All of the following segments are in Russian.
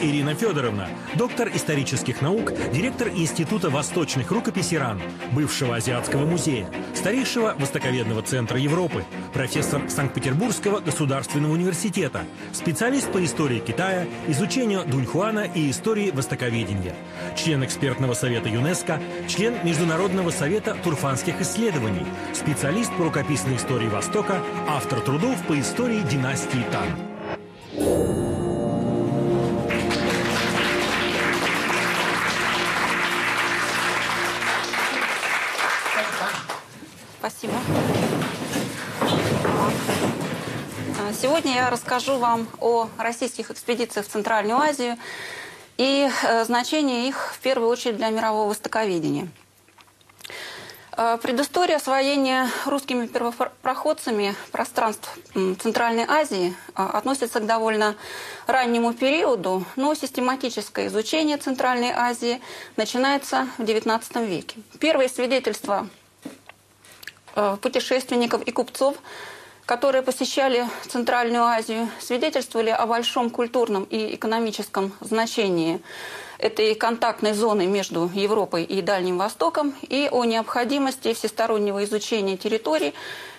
Ирина Федоровна, доктор исторических наук, директор Института восточных рукописей РАН, бывшего Азиатского музея, старейшего востоковедного центра Европы, профессор Санкт-Петербургского государственного университета, специалист по истории Китая, изучению Дуньхуана и истории востоковедения, член экспертного совета ЮНЕСКо, член Международного совета турфанских исследований, специалист по рукописной истории Востока, автор трудов по истории династии Тан. Сегодня я расскажу вам о российских экспедициях в Центральную Азию и э, значении их в первую очередь для мирового востоковедения. Э, Предыстория освоения русскими первопроходцами пространств Центральной Азии э, относится к довольно раннему периоду, но систематическое изучение Центральной Азии начинается в XIX веке. Первые свидетельства путешественников и купцов, которые посещали Центральную Азию, свидетельствовали о большом культурном и экономическом значении этой контактной зоны между Европой и Дальним Востоком и о необходимости всестороннего изучения территорий,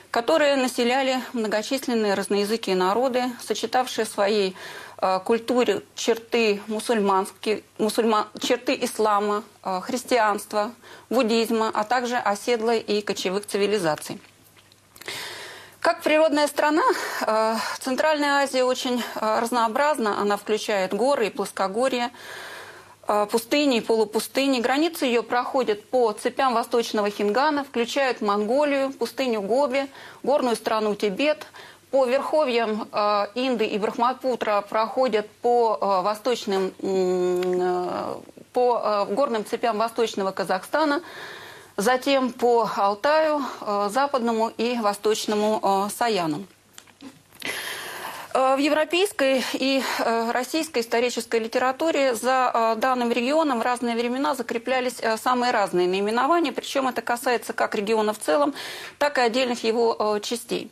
которые населяли многочисленные разноязыкие народы, сочетавшие в своей э, культуре черты мусульманские, мусульман, черты ислама, э, христианства, буддизма, а также оседлой и кочевых цивилизаций. Как природная страна, э, Центральная Азия очень э, разнообразна. Она включает горы и плоскогорья, э, пустыни и полупустыни. Границы ее проходят по цепям восточного Хингана, включают Монголию, пустыню Гоби, горную страну Тибет. По верховьям Инды и Брахмапутра проходят по восточным, по горным цепям восточного Казахстана, затем по Алтаю, э, западному и восточному э, Саяну. Э, В европейской и российской исторической литературе за данным регионом в разные времена закреплялись самые разные наименования, причем это касается как региона в целом, так и отдельных его частей.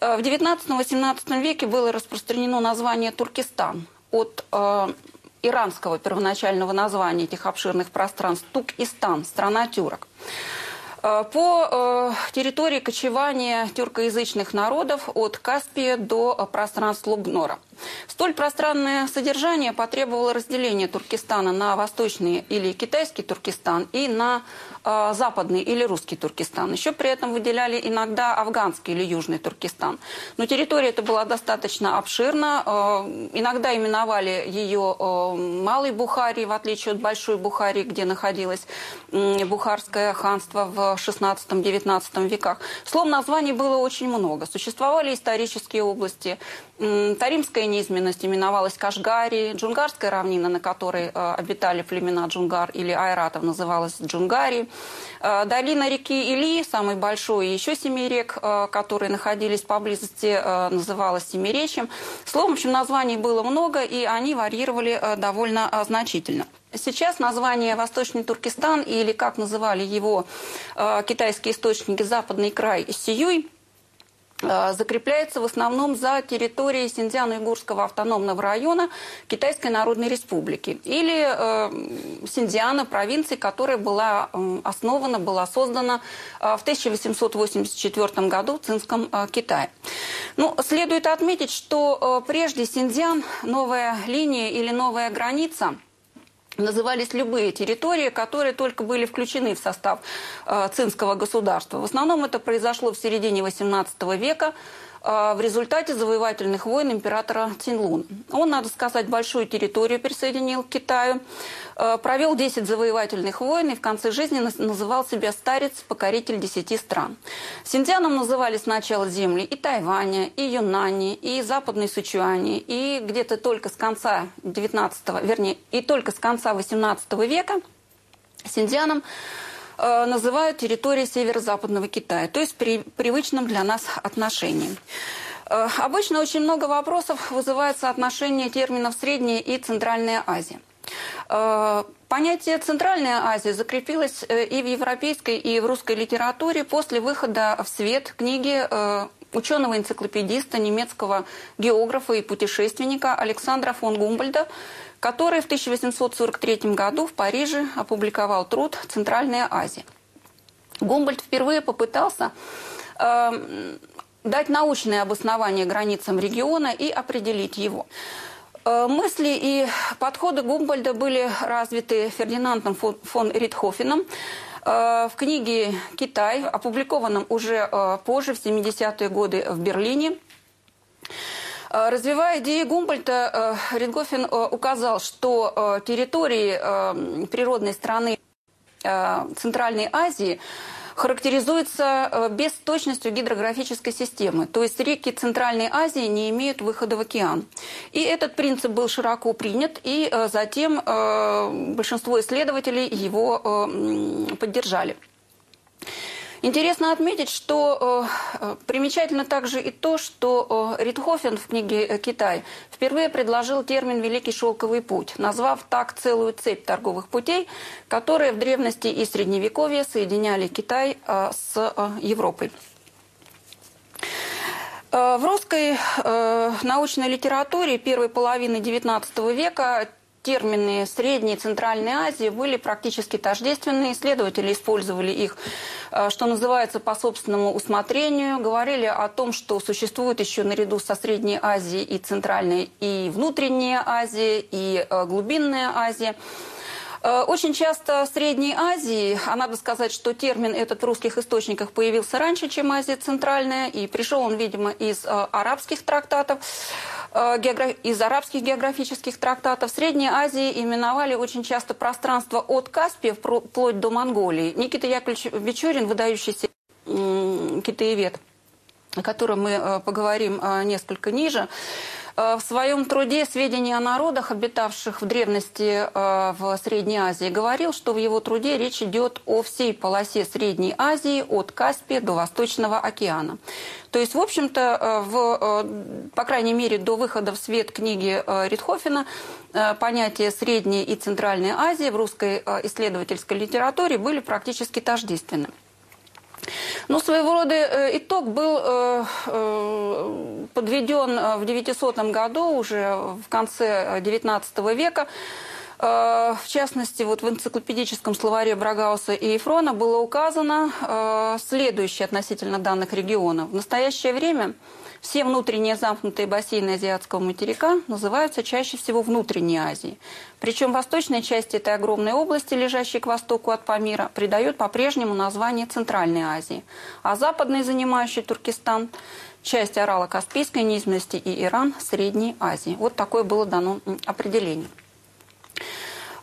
В XIX-XVIII веке было распространено название Туркестан от иранского первоначального названия этих обширных пространств Тук-Истан, страна тюрок. Э, По э, территории кочевания тюркоязычных народов от Каспия до э, пространств Лубнора. Столь пространное содержание потребовало разделения Туркестана на восточный или китайский Туркестан и на э, западный или русский Туркестан. Еще при этом выделяли иногда афганский или южный Туркестан. Но территория эта была достаточно обширна. Э, иногда именовали ее э, Малой Бухарией, в отличие от Большой Бухарии, где находилось Бухарское ханство в XVI-XIX веках. Слов названий было очень много. Существовали исторические области. Таримская неизменность именовалась Кашгари, Джунгарская равнина, на которой э, обитали племена Джунгар или Айратов, называлась Джунгари. Э, Долина реки Или, самой большой, и еще семи рек, э, которые находились поблизости, называлась Семиречьем. Словом, в общем, названий было много, и они варьировали довольно значительно. Сейчас название Восточный Туркестан, или как называли его китайские источники Западный край Сиюй, закрепляется в основном за территорией Синьцзяно-Уйгурского автономного района Китайской Народной Республики или э, Синьцзяна, провинции, которая была э, основана, была создана э, в 1884 году в Цинском э, Китае. Ну, следует отметить, что э, прежде Синьцзян, новая линия или новая граница – назывались любые территории, которые только были включены в состав э, цинского государства. В основном это произошло в середине XVIII века в результате завоевательных войн императора Цинлуна. Он, надо сказать, большую территорию присоединил к Китаю, э, провел 10 завоевательных войн и в конце жизни наз- называл себя старец, покоритель 10 стран. Синьцзяном называли сначала земли и Тайваня, и Юнани, и Западной Сычуани, и где-то только с конца 19 вернее, и только с конца 18 века Синьцзяном э, называют территорией северо-западного Китая, то есть при привычном для нас отношении. Э, Обычно очень много вопросов вызывает соотношение терминов «Средняя» и «Центральная Азия». Э, Понятие «Центральная Азия» закрепилось и в европейской, и в русской литературе после выхода в свет книги ученого-энциклопедиста, немецкого географа и путешественника Александра фон Гумбольда, который в 1843 году в Париже опубликовал труд «Центральная Азия». Гумбольд впервые попытался э, дать научное обоснование границам региона и определить его. Э, мысли и подходы Гумбольда были развиты Фердинандом фон Ритхофеном э, в книге «Китай», опубликованном уже э, позже, в 70-е годы в Берлине. Развивая идеи Гумбольта, Ритгофен указал, что территории природной страны Центральной Азии – характеризуется э, бесточностью гидрографической системы. То есть реки Центральной Азии не имеют выхода в океан. И этот принцип был широко принят, и э, затем э, большинство исследователей его поддержали. Интересно отметить, что э, примечательно также и то, что э, Ритхофен в книге э, «Китай» впервые предложил термин «Великий шелковый путь», назвав так целую цепь торговых путей, которые в древности и средневековье соединяли Китай э, с э, Европой. Э, в русской э, научной литературе первой половины XIX века термины Средней и Центральной Азии были практически тождественны. Исследователи использовали их, э, что называется, по собственному усмотрению. Говорили о том, что существует еще наряду со Средней Азией и Центральной и Внутренняя Азия, и э, Глубинная Азия. Э, очень часто в Средней Азии, а надо сказать, что термин этот в русских источниках появился раньше, чем Азия Центральная, и пришел он, видимо, из арабских трактатов. Э, из арабских географических трактатов Средней Азии именовали очень часто пространство от Каспия вплоть до Монголии. Никита Яковлевич Бичурин, выдающийся китаевед, о котором мы э, поговорим э, несколько ниже, Э, в своем труде «Сведения о народах, обитавших в древности в Средней Азии» говорил, что в его труде речь идет о всей полосе Средней Азии от Каспия до Восточного океана. То есть, в общем-то, в, по крайней мере, до выхода в свет книги Ритхофена понятия Средней и Центральной Азии в русской исследовательской литературе были практически тождественны. Ну, своего рода э, итог был э, э, подведен в 900 году, уже в конце XIX века. В частности, вот в энциклопедическом словаре Брагауса и Ефрона было указано следующее относительно данных регионов. В настоящее время все внутренние замкнутые бассейны азиатского материка называются чаще всего внутренней Азией. Причем восточная часть этой огромной области, лежащей к востоку от Памира, придает по-прежнему название Центральной Азии. А западной, занимающей Туркестан, часть Орала-Каспийской низменности и Иран – Средней Азии. Вот такое было дано определение.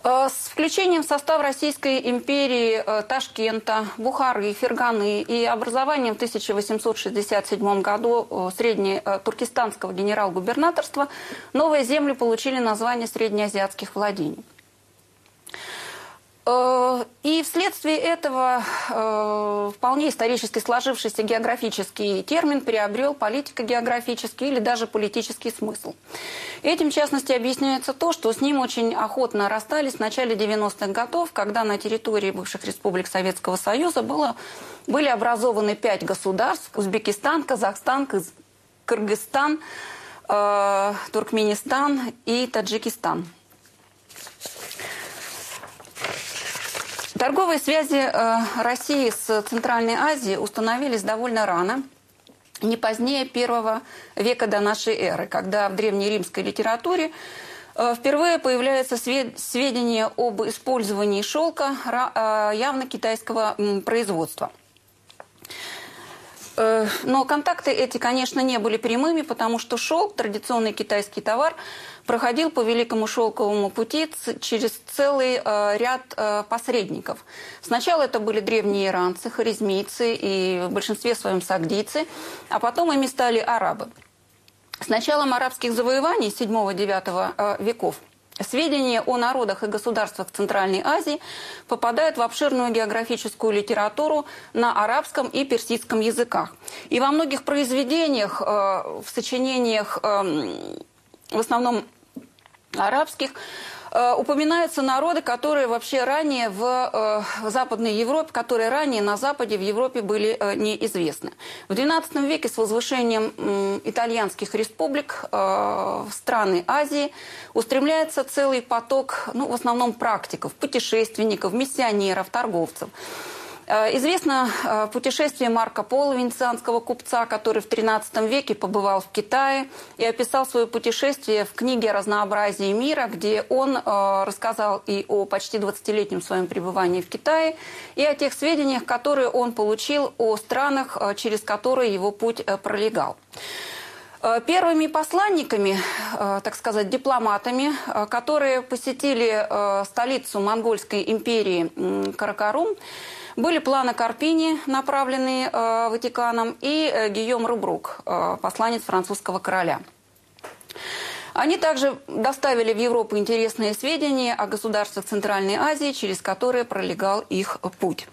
Э, с включением в состав Российской империи э, Ташкента, Бухары, Ферганы и образованием в 1867 году э, среднетуркестанского генерал-губернаторства новые земли получили название среднеазиатских владений. Э, и вследствие этого э, вполне исторически сложившийся географический термин приобрел политико-географический или даже политический смысл. Этим, в частности, объясняется то, что с ним очень охотно расстались в начале 90-х годов, когда на территории бывших республик Советского Союза было, были образованы пять государств – Узбекистан, Казахстан, Кыргызстан, э, Туркменистан и Таджикистан – Торговые связи э, России с Центральной Азией установились довольно рано, не позднее первого века до нашей эры, когда в древнеримской литературе э, впервые появляются сведения об использовании шелка э, явно китайского производства. Но контакты эти, конечно, не были прямыми, потому что шелк, традиционный китайский товар, проходил по Великому Шелковому пути через целый э, ряд э, посредников. Сначала это были древние иранцы, харизмийцы и в большинстве своем сагдийцы, а потом ими стали арабы. С началом арабских завоеваний 7-9 э, веков Сведения о народах и государствах Центральной Азии попадают в обширную географическую литературу на арабском и персидском языках. И во многих произведениях, в сочинениях в основном арабских, Э, упоминаются народы, которые вообще ранее в э, Западной Европе, которые ранее на Западе в Европе были э, неизвестны. В XII веке с возвышением итальянских республик в страны Азии устремляется целый поток, ну, в основном практиков, путешественников, миссионеров, торговцев. Э, известно э, путешествие Марка Пола, венецианского купца, который в XIII веке побывал в Китае и описал свое путешествие в книге «Разнообразие мира», где он э, рассказал и о почти 20-летнем своем пребывании в Китае, и о тех сведениях, которые он получил о странах, через которые его путь пролегал. Первыми посланниками, так сказать, дипломатами, которые посетили столицу Монгольской империи Каракарум, были планы Карпини, направленные э, Ватиканом, и э, Гийом Рубрук, э, посланец французского короля. Они также доставили в Европу интересные сведения о государствах Центральной Азии, через которые пролегал их путь.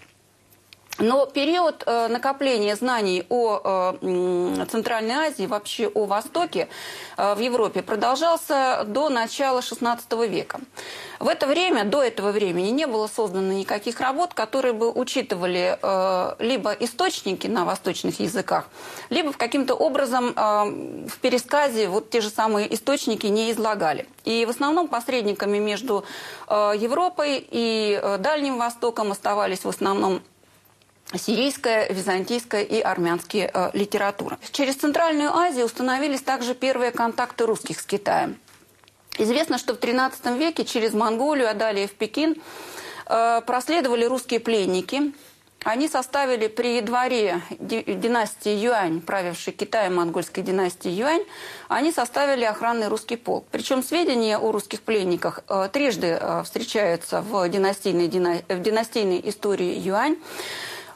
Но период э, накопления знаний о э, Центральной Азии, вообще о Востоке э, в Европе продолжался до начала XVI века. В это время, до этого времени, не было создано никаких работ, которые бы учитывали либо источники на восточных языках, либо в каким-то образом в пересказе вот те же самые источники не излагали. И в основном посредниками между Европой и Дальним Востоком оставались в основном сирийская, византийская и армянские э, литература. Через Центральную Азию установились также первые контакты русских с Китаем. Известно, что в XIII веке через Монголию, а далее в Пекин э, проследовали русские пленники. Они составили при дворе династии Юань, правившей Китаем монгольской династии Юань, они составили охранный русский полк. Причем сведения о русских пленниках э, трижды э, встречаются в династийной, в династийной истории Юань.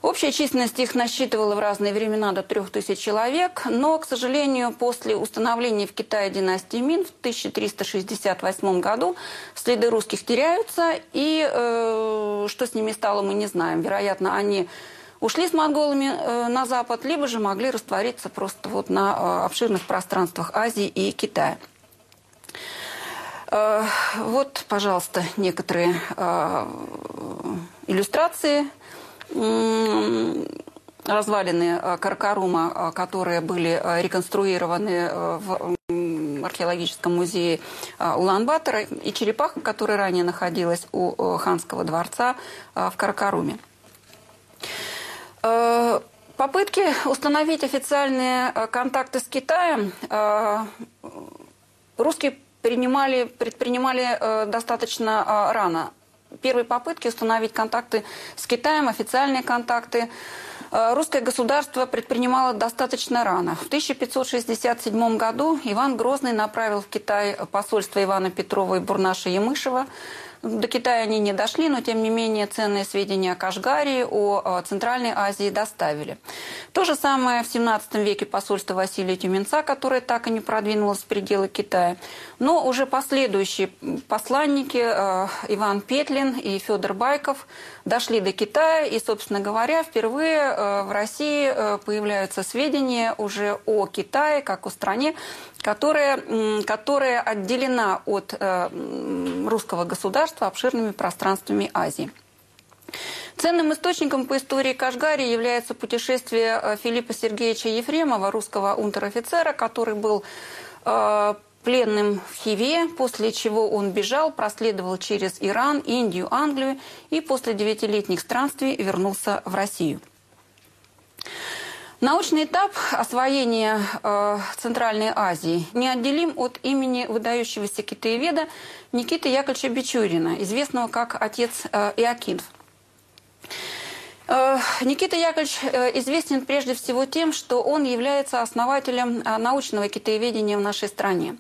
Общая численность их насчитывала в разные времена до 3000 человек, но, к сожалению, после установления в Китае династии Мин в 1368 году следы русских теряются, и э, что с ними стало, мы не знаем. Вероятно, они ушли с монголами э, на запад, либо же могли раствориться просто вот на э, обширных пространствах Азии и Китая. Э, вот, пожалуйста, некоторые э, иллюстрации развалины э, Каркарума, э, которые были э, реконструированы в археологическом музее Улан-Батора, и черепаха, которая ранее находилась у ханского дворца в Каркаруме. Попытки установить официальные контакты с Китаем русские принимали, предпринимали достаточно рано первые попытки установить контакты с Китаем, официальные контакты, э, русское государство предпринимало достаточно рано. В 1567 году Иван Грозный направил в Китай посольство Ивана Петрова и Бурнаша Ямышева до Китая они не дошли, но тем не менее ценные сведения о Кашгаре, о Центральной Азии доставили. То же самое в 17 веке посольство Василия Тюменца, которое так и не продвинулось в пределы Китая. Но уже последующие посланники э, Иван Петлин и Федор Байков дошли до Китая, и, собственно говоря, впервые э, в России э, появляются сведения уже о Китае, как о стране, которая, которая отделена от э, русского государства обширными пространствами Азии. Ценным источником по истории Кашгари является путешествие Филиппа Сергеевича Ефремова, русского унтер-офицера, который был пленным в Хиве, после чего он бежал, проследовал через Иран, Индию, Англию и после девятилетних странствий вернулся в Россию. Научный этап освоения э, Центральной Азии неотделим от имени выдающегося китаеведа Никиты Яковлевича Бичурина, известного как отец э, Иокинф. Э, Никита Яковлевич э, известен прежде всего тем, что он является основателем э, научного китаеведения в нашей стране.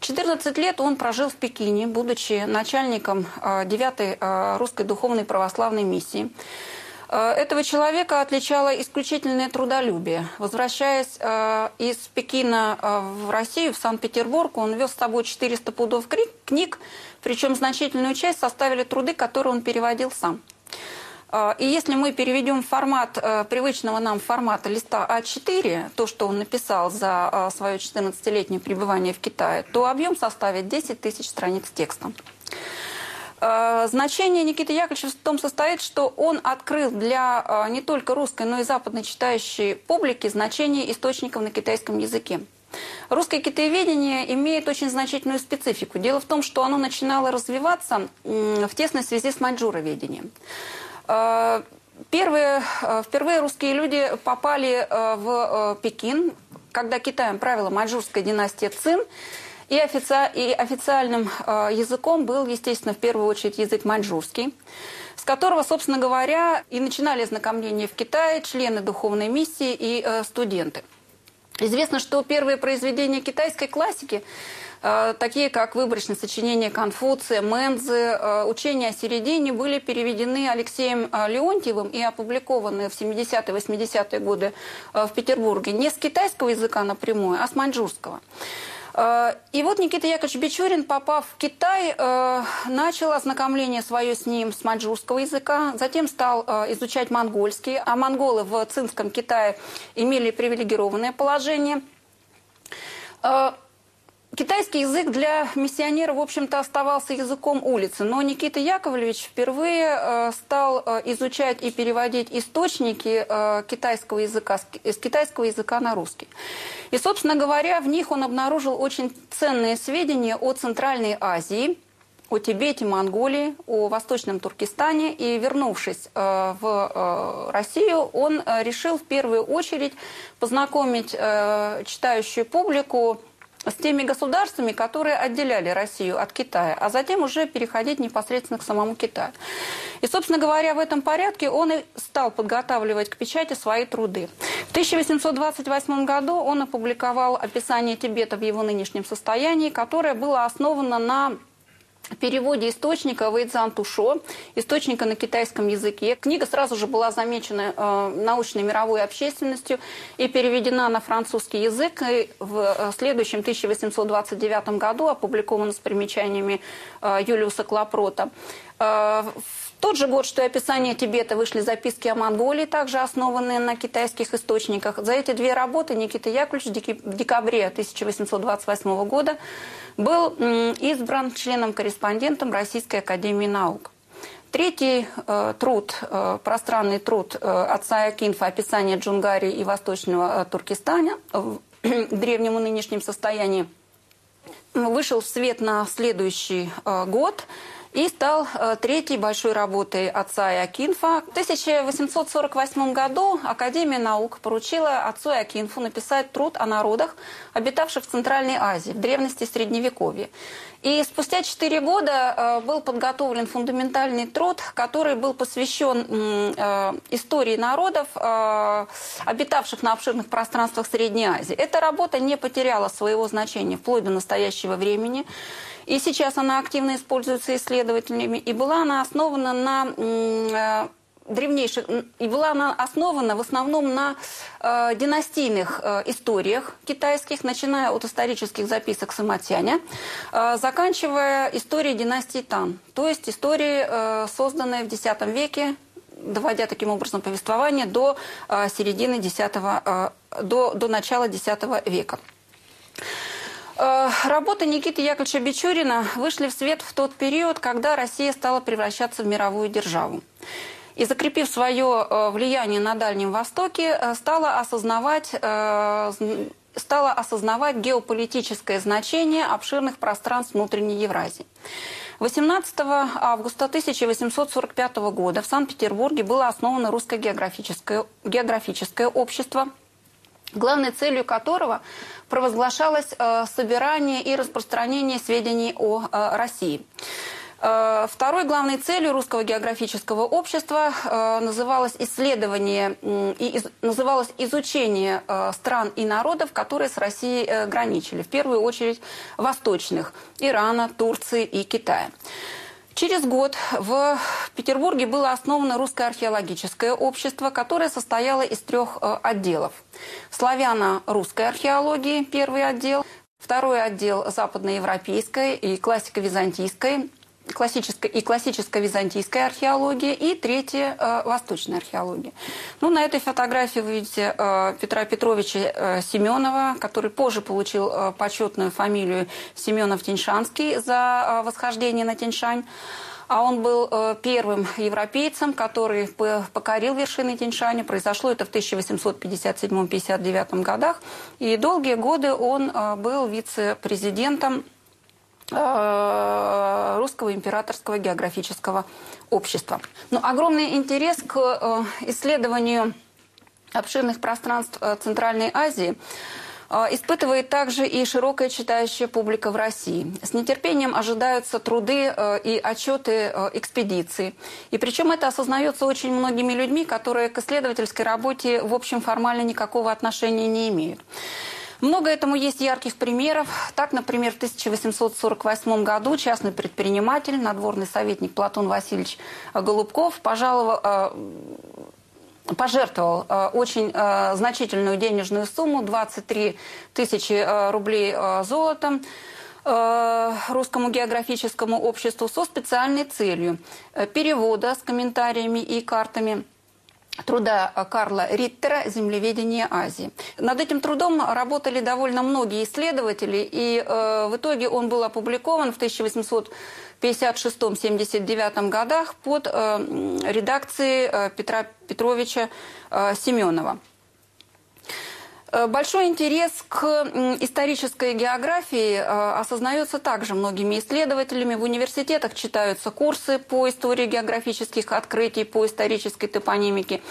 14 лет он прожил в Пекине, будучи начальником 9-й русской духовной православной миссии. Этого человека отличало исключительное трудолюбие. Возвращаясь из Пекина в Россию, в Санкт-Петербург, он вез с собой 400 пудов книг, причем значительную часть составили труды, которые он переводил сам. И если мы переведем формат привычного нам формата листа А4, то, что он написал за свое 14-летнее пребывание в Китае, то объем составит 10 тысяч страниц текста. Э, значение Никиты Яковлевича в том состоит, что он открыл для э, не только русской, но и западной читающей публики значение источников на китайском языке. Русское китаеведение имеет очень значительную специфику. Дело в том, что оно начинало развиваться в тесной связи с маньчжуроведением. Э, первые, впервые русские люди попали в Пекин, когда Китаем правила маньчжурская династия Цин, и, офици... и официальным э, языком был, естественно, в первую очередь язык маньчжурский, с которого, собственно говоря, и начинали знакомление в Китае члены духовной миссии и э, студенты. Известно, что первые произведения китайской классики э, такие как выборочные сочинения Конфуция, Мэнзы, э, учения о середине были переведены Алексеем э, Леонтьевым и опубликованы в 70-80-е годы в Петербурге не с китайского языка напрямую, а с маньчжурского. Э, и вот Никита Яковлевич Бичурин, попав в Китай, э, начал ознакомление свое с ним с маньчжурского языка, затем стал э, изучать монгольский, а монголы в Цинском Китае имели привилегированное положение. Китайский язык для миссионера, в общем-то, оставался языком улицы, но Никита Яковлевич впервые э, стал э, изучать и переводить источники э, китайского языка с китайского языка на русский. И, собственно говоря, в них он обнаружил очень ценные сведения о Центральной Азии, о Тибете, Монголии, о Восточном Туркестане. И, вернувшись в Россию, он решил в первую очередь познакомить читающую публику с теми государствами, которые отделяли Россию от Китая, а затем уже переходить непосредственно к самому Китаю. И, собственно говоря, в этом порядке он и стал подготавливать к печати свои труды. В 1828 году он опубликовал описание Тибета в его нынешнем состоянии, которое было основано на переводе источника Вэйдзан Тушо, источника на китайском языке. Книга сразу же была замечена э, научной мировой общественностью и переведена на французский язык. И в э, следующем 1829 году опубликована с примечаниями э, Юлиуса Клапрота. Э, в тот же год, что и описание Тибета, вышли записки о Монголии, также основанные на китайских источниках. За эти две работы Никита Яковлевич в декабре 1828 года был избран членом-корреспондентом Российской Академии Наук. Третий э, труд, э, пространный труд э, отца Акинфа «Описание Джунгарии и Восточного э, Туркестана» в древнем и нынешнем состоянии вышел в свет на следующий э, год – и стал э, третьей большой работой отца Иокинфа. В 1848 году Академия наук поручила отцу Иокинфу написать труд о народах, обитавших в Центральной Азии, в древности Средневековья. И спустя четыре года э, был подготовлен фундаментальный труд, который был посвящен э, истории народов, обитавших на обширных пространствах Средней Азии. Эта работа не потеряла своего значения вплоть до настоящего времени. И сейчас она активно используется исследователями. И была она основана на э, древнейших, и была она основана в основном на э, династийных э, историях китайских, начиная от исторических записок Самотяня, э, заканчивая историей династии Тан, то есть истории, э, созданные в X веке, доводя таким образом повествование до э, середины X, э, до, до начала X века. Э, работы Никиты Яковлевича Бичурина вышли в свет в тот период, когда Россия стала превращаться в мировую державу. И закрепив свое э, влияние на Дальнем Востоке, э, стала осознавать стала осознавать геополитическое значение обширных пространств внутренней Евразии. 18 августа 1845 года в Санкт-Петербурге было основано Русское географическое, географическое общество – главной целью которого провозглашалось э, собирание и распространение сведений о э, России. Э, второй главной целью Русского географического общества называлось исследование и называлось изучение стран и народов, которые с Россией граничили. В первую очередь восточных – Ирана, Турции и Китая. Через год в Петербурге было основано Русское археологическое общество, которое состояло из трех э, отделов. Славяно-русской археологии – первый отдел, второй отдел западноевропейской и классико-византийской классической и классической византийской археологии, и третье – восточная археология. Ну, на этой фотографии вы видите Петра Петровича Семенова, который позже получил почетную фамилию Семенов-Тиньшанский за восхождение на Тиньшань. А он был э, первым европейцем, который покорил вершины Тиньшаня. Произошло это в 1857-59 годах. И долгие годы он э, был вице-президентом э, Русского императорского географического общества. Но огромный интерес к исследованию обширных пространств Центральной Азии – испытывает также и широкая читающая публика в России. С нетерпением ожидаются труды э, и отчеты э, экспедиции. И причем это осознается очень многими людьми, которые к исследовательской работе, в общем, формально никакого отношения не имеют. Много этому есть ярких примеров. Так, например, в 1848 году частный предприниматель, надворный советник Платон Васильевич Голубков пожаловал, э, пожертвовал э, очень э, значительную денежную сумму, 23 тысячи э, рублей золотом, Русскому географическому обществу со специальной целью перевода с комментариями и картами труда Карла Риттера «Землеведение Азии». Над этим трудом работали довольно многие исследователи, и э, в итоге он был опубликован в 1856-79 годах под э, редакцией э, Петра Петровича э, Семенова. Э, большой интерес к исторической географии э, осознается также многими исследователями. В университетах читаются курсы по истории географических открытий, по исторической топонимике.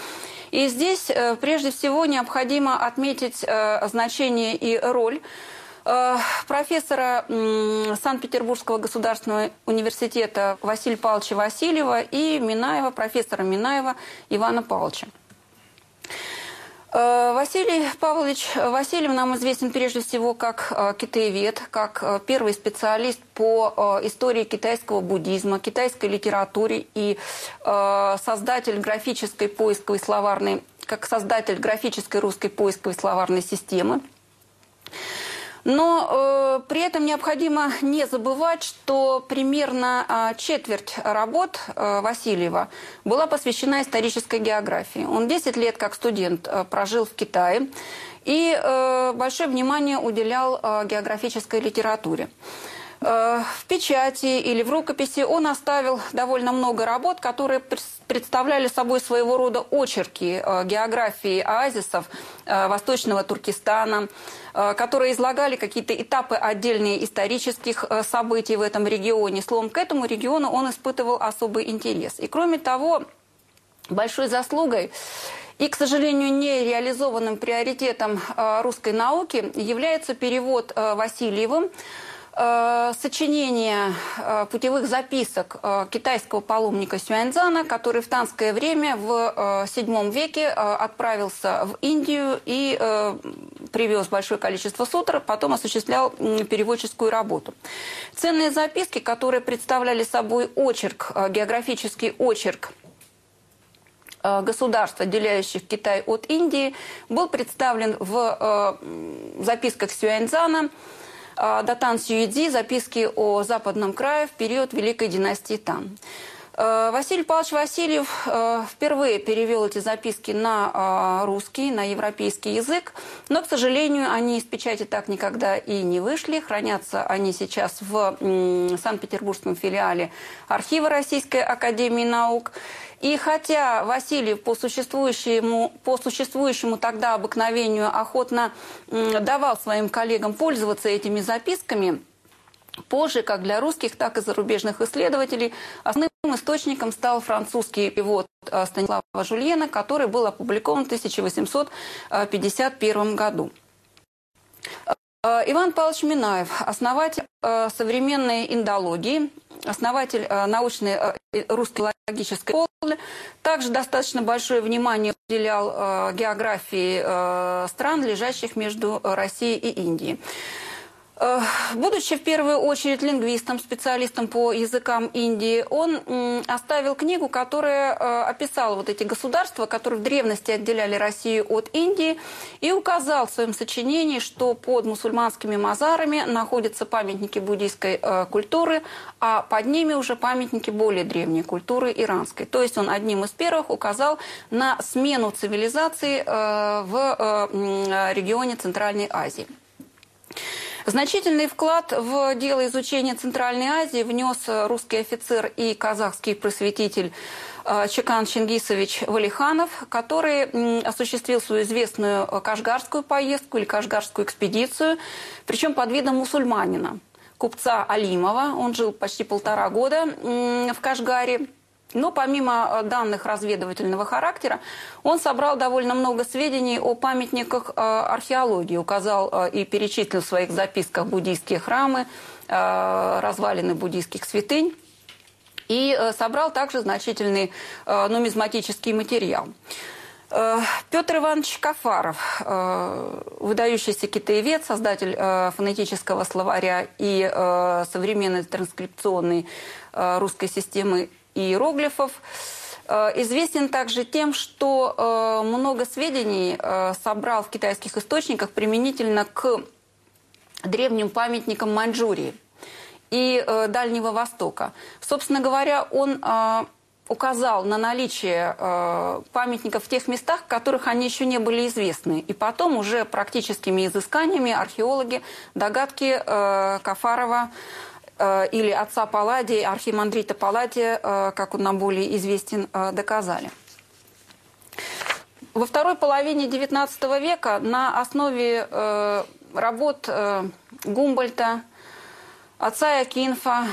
И здесь э, прежде всего необходимо отметить значение и роль профессора Санкт-Петербургского государственного университета Василия Павловича Васильева и Минаева, профессора Минаева Ивана Павловича. Э, Василий Павлович Васильев нам известен прежде всего как э, китаевед, как э, первый специалист по истории китайского буддизма, китайской литературе и создатель графической поисковой словарной, как создатель графической русской поисковой словарной системы. Но э, при этом необходимо не забывать, что примерно э, четверть работ э, Васильева была посвящена исторической географии. Он 10 лет как студент э, прожил в Китае и э, большое внимание уделял э, географической литературе. Э, в печати или в рукописи он оставил довольно много работ, которые представляли собой своего рода очерки э, географии оазисов э, Восточного Туркестана, которые излагали какие-то этапы отдельные исторических событий в этом регионе. Словом, к этому региону он испытывал особый интерес. И кроме того, большой заслугой и, к сожалению, не реализованным приоритетом русской науки является перевод Васильевым сочинение э, путевых записок э, китайского паломника Сюаньцзана, который в танское время в VII веке отправился в Индию и привез большое количество сутр, потом осуществлял переводческую работу. Ценные записки, которые представляли собой очерк, географический очерк государств, отделяющих Китай от Индии, был представлен в записках Сюаньцзана – а, Датан Сюиди «Записки о западном крае в период Великой династии Тан». А, Василий Павлович Васильев а, впервые перевел эти записки на русский, на европейский язык, но, к сожалению, они из печати так никогда и не вышли. Хранятся они сейчас в Санкт-Петербургском филиале архива Российской Академии Наук. И хотя Васильев по существующему, по существующему тогда обыкновению охотно давал своим коллегам пользоваться этими записками, позже, как для русских, так и зарубежных исследователей, основным источником стал французский перевод э, Станислава Жульена, который был опубликован в 1851 году. Э, Иван Павлович Минаев, основатель э, современной индологии, основатель э, научной русской логической школы, также достаточно большое внимание уделял географии стран, лежащих между Россией и Индией. Э, будучи в первую очередь лингвистом, специалистом по языкам Индии, он оставил книгу, которая э, описала вот эти государства, которые в древности отделяли Россию от Индии, и указал в своем сочинении, что под мусульманскими мазарами находятся памятники буддийской э, культуры, а под ними уже памятники более древней культуры иранской. То есть он одним из первых указал на смену цивилизации в регионе Центральной Азии. Значительный вклад в дело изучения Центральной Азии внес русский офицер и казахский просветитель э, Чекан Чингисович Валиханов, который осуществил свою известную кашгарскую поездку или кашгарскую экспедицию, причем под видом мусульманина, купца Алимова. Он жил почти полтора года в Кашгаре. Но помимо э, данных разведывательного характера, он собрал довольно много сведений о памятниках э, археологии, указал э, и перечислил в своих записках буддийские храмы, развалины буддийских святынь и собрал также значительный нумизматический материал. Петр Иванович Кафаров, выдающийся китаевед, создатель фонетического словаря и современной транскрипционной русской системы иероглифов. Э, известен также тем, что э, много сведений э, собрал в китайских источниках применительно к древним памятникам Маньчжурии и Дальнего Востока. Собственно говоря, он указал на наличие памятников в тех местах, в которых они еще не были известны. И потом уже практическими изысканиями археологи догадки Кафарова или отца Палладия, архимандрита Палладия, э, как он нам более известен, э, доказали. Во второй половине XIX века на основе работ Гумбольта, отца Якинфа,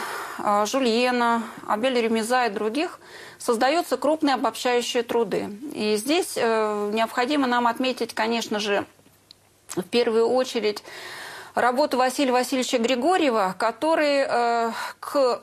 Жульена, Абель Ремеза и других создаются крупные обобщающие труды. И здесь необходимо нам отметить, конечно же, в первую очередь работу Василия Васильевича Григорьева, который э, к,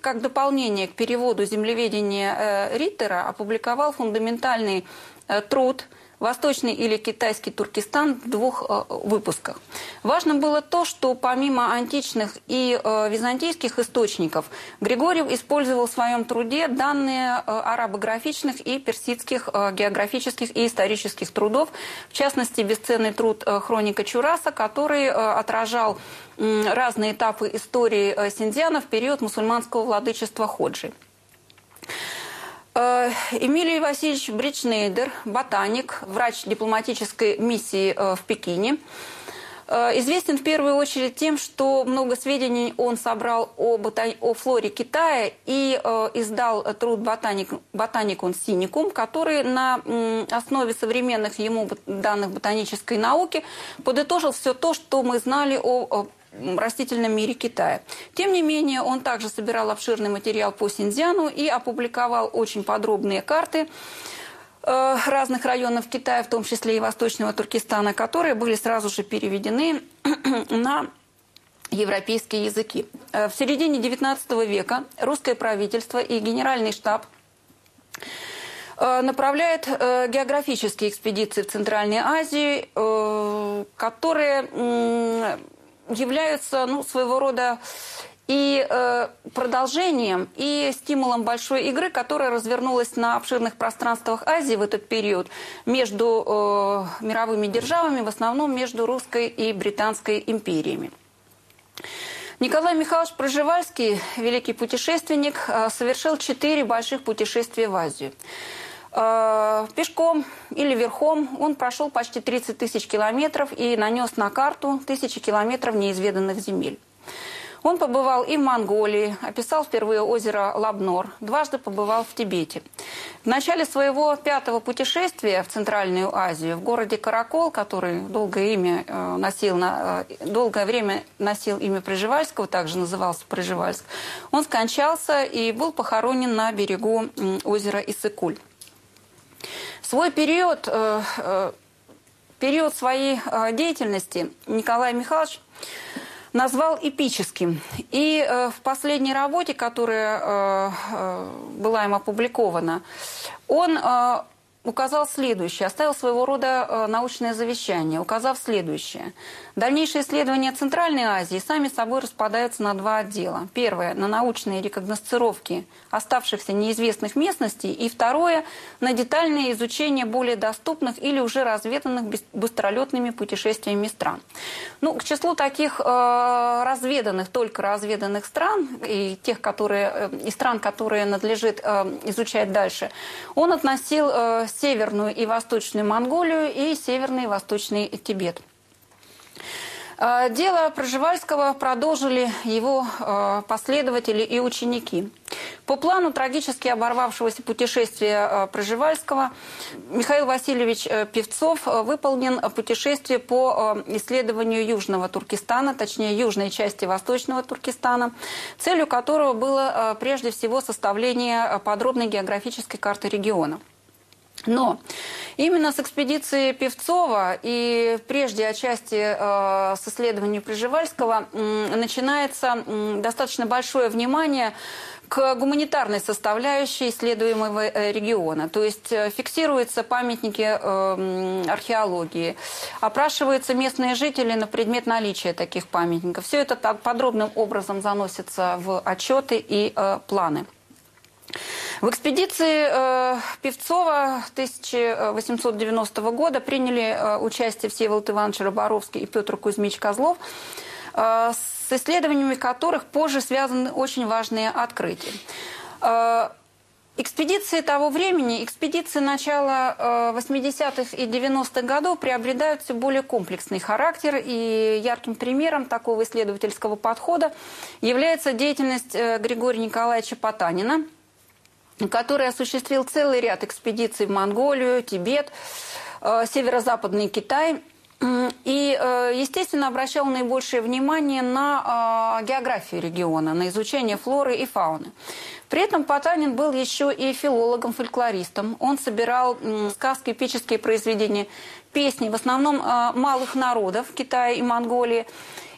как дополнение к переводу землеведения э, Риттера опубликовал фундаментальный э, труд – Восточный или Китайский Туркестан в двух э, выпусках. Важно было то, что помимо античных и э, византийских источников, Григорьев использовал в своем труде данные э, арабографичных и персидских географических и исторических трудов, в частности, бесценный труд «Хроника Чураса», который отражал разные этапы истории Синдзяна в период мусульманского владычества Ходжи. Э, Эмилий Васильевич Бричнейдер, ботаник, врач дипломатической миссии э, в Пекине. Э, известен в первую очередь тем, что много сведений он собрал о, ботани... о флоре Китая и э, издал труд «Ботаник... «Ботаникон синикум», который на э, основе современных ему данных ботанической науки подытожил все то, что мы знали о, о растительном мире Китая. Тем не менее, он также собирал обширный материал по Синьцзяну и опубликовал очень подробные карты э, разных районов Китая, в том числе и Восточного Туркестана, которые были сразу же переведены на европейские языки. Э, в середине XIX века русское правительство и генеральный штаб э, направляет географические экспедиции в Центральной Азии, которые являются ну, своего рода и э, продолжением, и стимулом большой игры, которая развернулась на обширных пространствах Азии в этот период между э, мировыми державами, в основном между русской и британской империями. Николай Михайлович Проживальский, великий путешественник, э, совершил четыре больших путешествия в Азию. Э, пешком или верхом он прошел почти 30 тысяч километров и нанес на карту тысячи километров неизведанных земель. Он побывал и в Монголии, описал впервые озеро Лабнор, дважды побывал в Тибете. В начале своего пятого путешествия в Центральную Азию, в городе Каракол, который долгое, имя, э, носил, э, долгое время носил имя Приживальского, также назывался Приживальск, он скончался и был похоронен на берегу озера Исыкуль. Свой период, э, э, период своей э, деятельности Николай Михайлович назвал эпическим. И в последней работе, которая была им опубликована, он указал следующее, оставил своего рода научное завещание, указав следующее. Дальнейшие исследования Центральной Азии сами собой распадаются на два отдела. Первое – на научные рекогносцировки оставшихся неизвестных местностей, и второе – на детальное изучение более доступных или уже разведанных быстролетными путешествиями стран. Ну, к числу таких э, разведанных, только разведанных стран и тех, которые, э, и стран, которые надлежит э, изучать дальше, он относил э, Северную и Восточную Монголию и Северный и Восточный Тибет. Э, дело Проживальского продолжили его э, последователи и ученики. По плану трагически оборвавшегося путешествия э, Проживальского Михаил Васильевич Певцов выполнен путешествие по исследованию Южного Туркестана, точнее южной части Восточного Туркестана, целью которого было прежде всего составление подробной географической карты региона. Но именно с экспедиции Певцова и прежде отчасти э, с исследований Приживальского э, начинается э, достаточно большое внимание к гуманитарной составляющей исследуемого э, региона. То есть э, фиксируются памятники э, археологии, опрашиваются местные жители на предмет наличия таких памятников. Все это подробным образом заносится в отчеты и планы. В экспедиции э, Певцова 1890 года приняли э, участие Всеволод Иванович Роборовский и Петр Кузьмич Козлов, э, с исследованиями которых позже связаны очень важные открытия. Э, Экспедиции того времени, экспедиции начала 80-х э, и 90-х годов приобретают все более комплексный характер, и ярким примером такого исследовательского подхода является деятельность э, Григория Николаевича Потанина – который осуществил целый ряд экспедиций в Монголию, Тибет, э, северо-западный Китай. И, э, естественно, обращал наибольшее внимание на э, географию региона, на изучение флоры и фауны. При этом Потанин был еще и филологом-фольклористом. Он собирал сказки, эпические произведения, песни, в основном малых народов Китая и Монголии.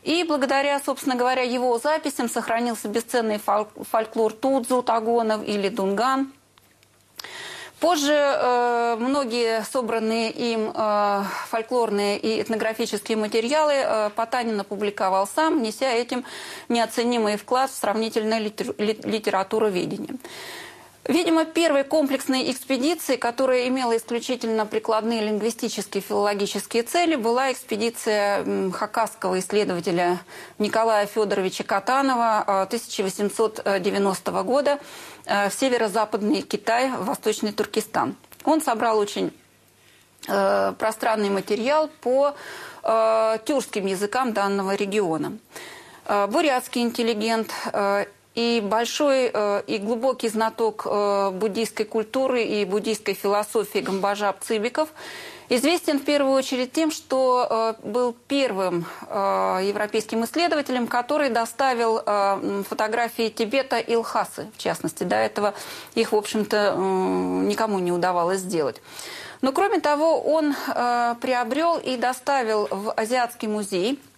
И благодаря, собственно говоря, его записям сохранился бесценный фольклор Тудзу, Тагонов или Дунган. Позже э, многие собранные им э, фольклорные и этнографические материалы э, Потанин опубликовал сам, неся этим неоценимый вклад в сравнительное литер, литературоведение. Видимо, первой комплексной экспедицией, которая имела исключительно прикладные лингвистические филологические цели, была экспедиция хакасского исследователя Николая Федоровича Катанова 1890 э, года э, в северо-западный Китай, в Восточный Туркестан. Он собрал очень э, пространный материал по тюркским языкам данного региона. Бурятский интеллигент и большой э, и глубокий знаток э, буддийской культуры и буддийской философии Гамбажаб Цибиков известен в первую очередь тем, что э, был первым европейским исследователем, который доставил фотографии Тибета и Лхасы, в частности. До этого их, в общем-то, никому не удавалось сделать. Но, кроме того, он приобрел и доставил в Азиатский музей –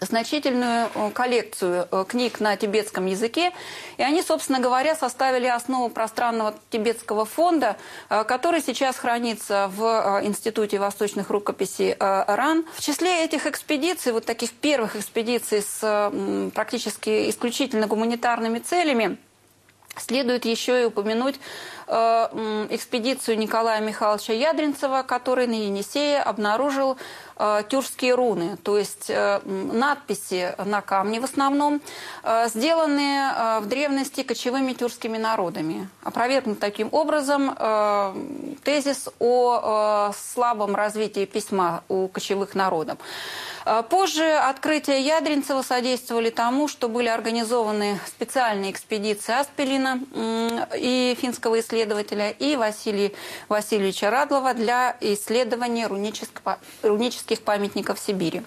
значительную э, коллекцию э, книг на тибетском языке. И они, собственно говоря, составили основу пространного тибетского фонда, э, который сейчас хранится в Институте восточных рукописей РАН. В числе этих экспедиций, вот таких первых экспедиций с практически исключительно гуманитарными целями, Следует еще и упомянуть экспедицию Николая Михайловича Ядринцева, который на Енисее обнаружил тюркские руны, то есть э, надписи на камне в основном, э, сделанные э, в древности кочевыми тюркскими народами. Опровергнут таким образом э, тезис о э, слабом развитии письма у кочевых народов. Позже открытия Ядринцева содействовали тому, что были организованы специальные экспедиции Аспелина и финского исследователя, и Василия Васильевича Радлова для исследования рунических памятников Сибири.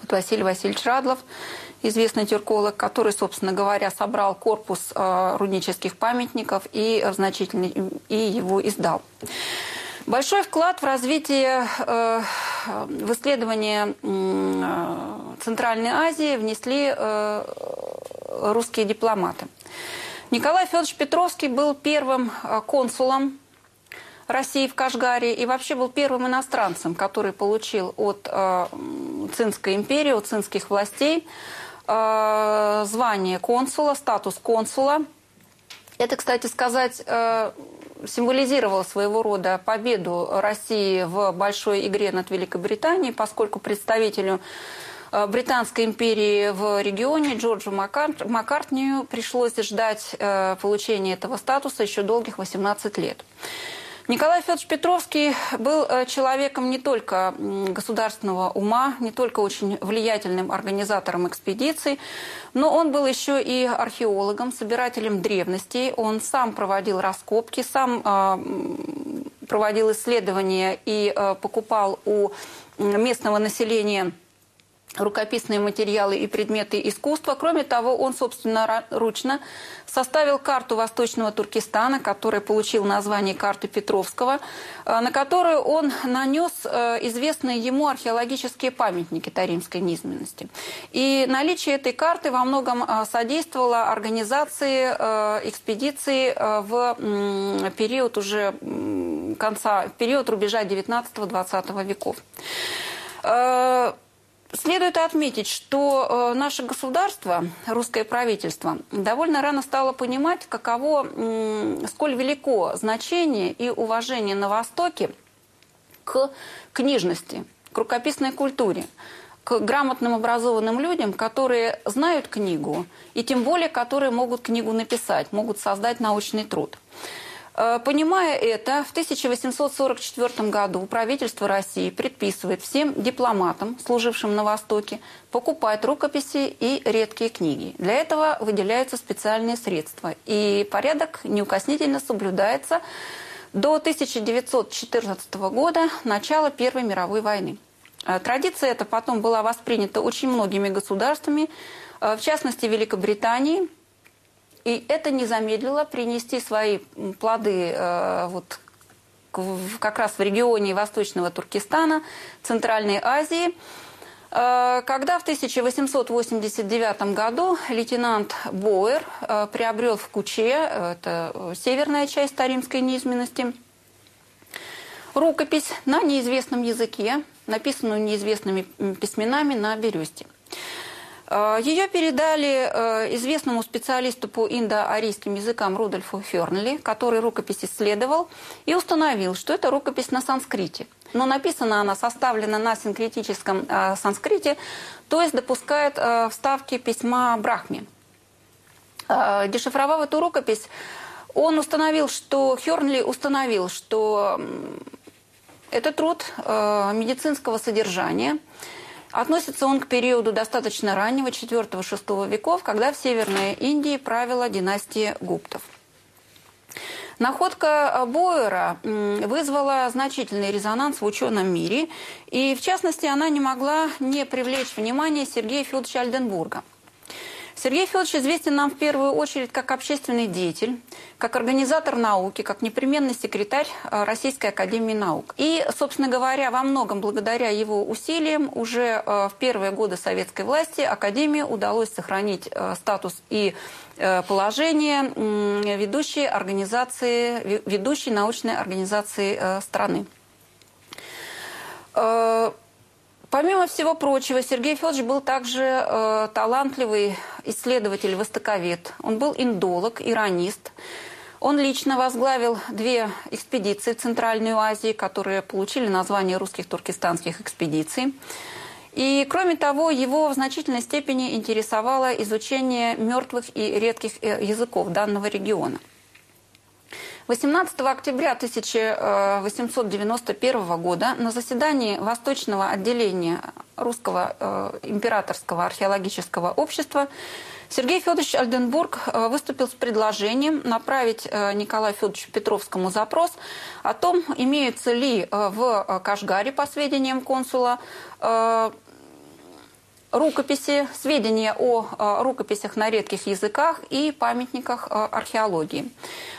Вот Василий Васильевич Радлов, известный тюрколог, который, собственно говоря, собрал корпус э, рунических памятников и, значительный, и его издал. Большой вклад в развитие, э, в исследование э, Центральной Азии внесли э, русские дипломаты. Николай Федорович Петровский был первым консулом России в Кашгаре и вообще был первым иностранцем, который получил от э, Цинской империи, от цинских властей э, звание консула, статус консула. Это, кстати сказать, э, символизировало своего рода победу России в большой игре над Великобританией, поскольку представителю э, Британской империи в регионе Джорджу Маккарт, Маккартнию пришлось ждать э, получения этого статуса еще долгих 18 лет. Николай Федорович Петровский был э, человеком не только государственного ума, не только очень влиятельным организатором экспедиций, но он был еще и археологом, собирателем древностей. Он сам проводил раскопки, сам э, проводил исследования и э, покупал у местного населения рукописные материалы и предметы искусства. Кроме того, он собственноручно составил карту Восточного Туркестана, которая получил название карты Петровского, э, на которую он нанес э, известные ему археологические памятники таримской низменности. И наличие этой карты во многом э, содействовало организации экспедиции в период уже конца, период рубежа 19-20 веков. Следует отметить, что э, наше государство, русское правительство, довольно рано стало понимать, каково, сколь велико значение и уважение на Востоке к книжности, к рукописной культуре, к грамотным образованным людям, которые знают книгу, и тем более, которые могут книгу написать, могут создать научный труд. Э, понимая это, в 1844 году правительство России предписывает всем дипломатам, служившим на Востоке, покупать рукописи и редкие книги. Для этого выделяются специальные средства. И порядок неукоснительно соблюдается до 1914 года, начала Первой мировой войны. Э, традиция эта потом была воспринята очень многими государствами, э, в частности Великобританией, и это не замедлило принести свои плоды э, вот, как раз в регионе Восточного Туркестана, Центральной Азии. Э, когда в 1889 году лейтенант Боуэр э, приобрел в Куче, это северная часть Таримской низменности, рукопись на неизвестном языке, написанную неизвестными письменами на бересте. Э, Ее передали э, известному специалисту по индоарийским языкам Рудольфу Фернли, который рукопись исследовал и установил, что это рукопись на санскрите. Но написана она, составлена на синкретическом э, санскрите, то есть допускает вставки письма Брахме. Дешифровав эту рукопись, он установил, что Хернли установил, что это труд медицинского содержания – Относится он к периоду достаточно раннего, 4-6 веков, когда в Северной Индии правила династия гуптов. Находка Бойера вызвала значительный резонанс в ученом мире, и в частности она не могла не привлечь внимание Сергея Федоровича Альденбурга – Сергей Федорович известен нам в первую очередь как общественный деятель, как организатор науки, как непременный секретарь э, Российской Академии Наук. И, собственно говоря, во многом благодаря его усилиям уже э, в первые годы советской власти Академии удалось сохранить э, статус и положение ведущей организации, ведущей научной организации страны. Помимо всего прочего, Сергей Федорович был также э, талантливый исследователь, востоковед. Он был индолог, иронист. Он лично возглавил две экспедиции в Центральную Азию, которые получили название русских туркестанских экспедиций. И, кроме того, его в значительной степени интересовало изучение мертвых и редких э, языков данного региона – 18 октября 1891 года на заседании Восточного отделения Русского э, императорского археологического общества Сергей Федорович Альденбург э, выступил с предложением направить э, Николаю Федоровичу Петровскому запрос о том, имеются ли в Кашгаре, по сведениям консула, рукописи, сведения о э, рукописях на редких языках и памятниках э, археологии.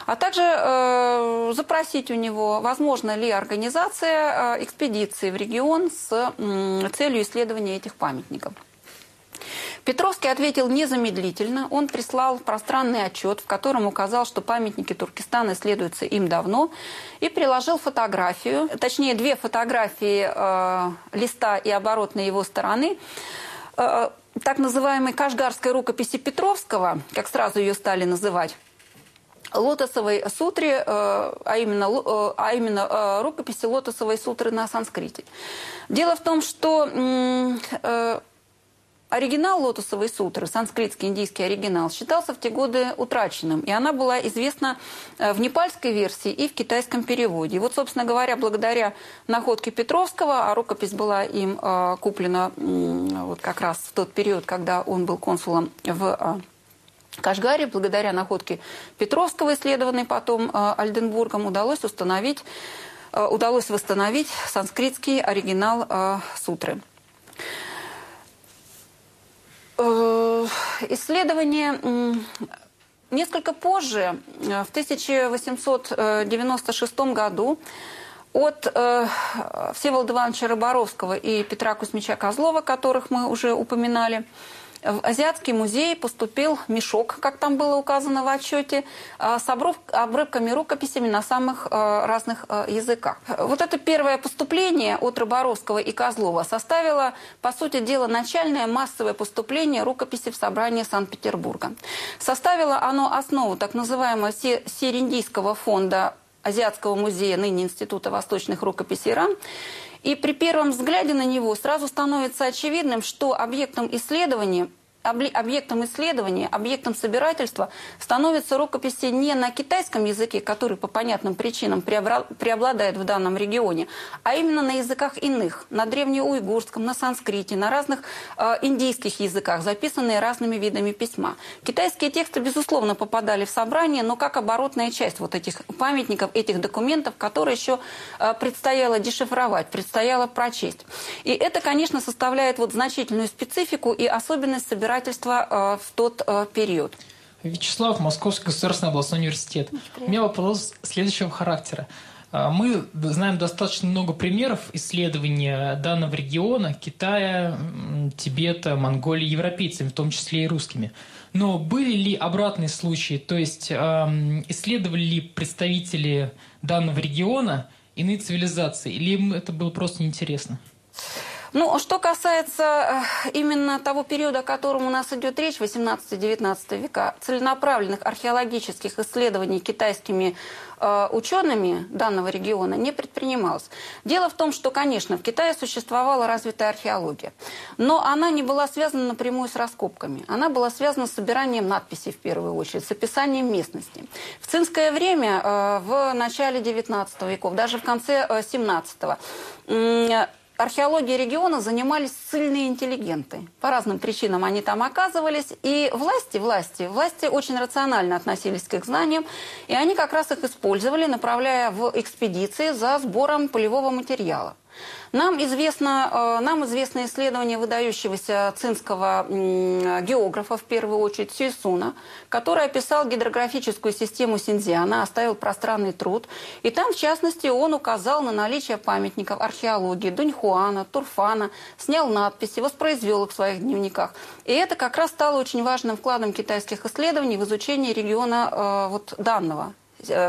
А также э, запросить у него, возможно ли организация экспедиции в регион с целью исследования этих памятников. Петровский ответил незамедлительно. Он прислал пространный отчет, в котором указал, что памятники Туркестана исследуются им давно, и приложил фотографию, точнее две фотографии э, листа и оборотной его стороны, э, так называемой кашгарской рукописи Петровского, как сразу ее стали называть, лотосовой сутре, э, а именно, э, а именно рукописи лотосовой сутры на санскрите. Дело в том, что оригинал лотосовой сутры, санскритский индийский оригинал, считался в те годы утраченным. И она была известна в непальской версии и в китайском переводе. И вот, собственно говоря, благодаря находке Петровского, а рукопись была им куплена вот как раз в тот период, когда он был консулом в Кашгаре, благодаря находке Петровского, исследованной потом э, Альденбургом, удалось установить, э, удалось восстановить санскритский оригинал э, сутры. Исследование несколько позже, в 1896 году, от э, Всеволода Ивановича Рыборовского и Петра Кузьмича Козлова, которых мы уже упоминали, в Азиатский музей поступил мешок, как там было указано в отчете, а, с обрывками рукописями на самых а, разных а, языках. Вот это первое поступление от Рыборовского и Козлова составило, по сути дела, начальное массовое поступление рукописи в собрание Санкт-Петербурга. Составило оно основу так называемого Сириндийского фонда Азиатского музея, ныне Института восточных рукописей РАН, и при первом взгляде на него сразу становится очевидным, что объектом исследования объектом исследования, объектом собирательства становятся рукописи не на китайском языке, который по понятным причинам преобладает в данном регионе, а именно на языках иных, на древнеуйгурском, на санскрите, на разных э, индийских языках, записанные разными видами письма. Китайские тексты, безусловно, попадали в собрание, но как оборотная часть вот этих памятников, этих документов, которые еще э, предстояло дешифровать, предстояло прочесть. И это, конечно, составляет вот значительную специфику и особенность собирательства разбирательства э, в тот э, период. Вячеслав, Московский государственный областной университет. У меня вопрос следующего характера. Э, мы знаем достаточно много примеров исследования данного региона, Китая, Тибета, Монголии, европейцами, в том числе и русскими. Но были ли обратные случаи, то есть исследовали ли представители данного региона иные цивилизации, или им это было просто неинтересно? Ну, что касается э, именно того периода, о котором у нас идет речь, 18-19 века, целенаправленных археологических исследований китайскими э, учеными данного региона не предпринималось. Дело в том, что, конечно, в Китае существовала развитая археология, но она не была связана напрямую с раскопками. Она была связана с собиранием надписей, в первую очередь, с описанием местности. В цинское время, э, в начале 19 веков, даже в конце э, 17 археологией региона занимались сильные интеллигенты. По разным причинам они там оказывались. И власти, власти, власти очень рационально относились к их знаниям. И они как раз их использовали, направляя в экспедиции за сбором полевого материала. Нам известно, э, нам известно исследование выдающегося цинского географа, в первую очередь, Сюйсуна, который описал гидрографическую систему Синьцзяна, оставил пространный труд. И там, в частности, он указал на наличие памятников археологии Дуньхуана, Турфана, снял надписи, воспроизвел их в своих дневниках. И это как раз стало очень важным вкладом китайских исследований в изучение региона э, вот, данного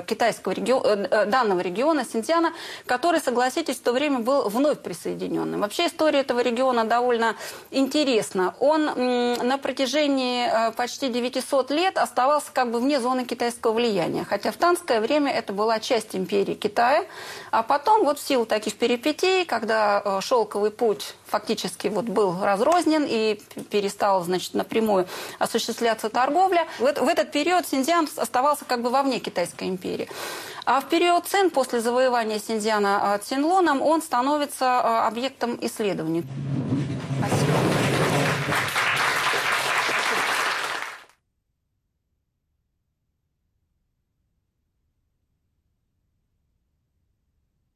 китайского региона, э, э, данного региона Синьцзяна, который, согласитесь, в то время был вновь присоединенным. Вообще история этого региона довольно интересна. Он на протяжении почти 900 лет оставался как бы вне зоны китайского влияния, хотя в танское время это была часть империи Китая, а потом вот в силу таких перипетий, когда шелковый путь фактически вот был разрознен и перестал, значит, напрямую осуществляться торговля, в, в этот период Синьцзян оставался как бы вовне китайской империи. А в период Цин, после завоевания Синьцзяна Цинлоном, он становится а, объектом исследований. Спасибо.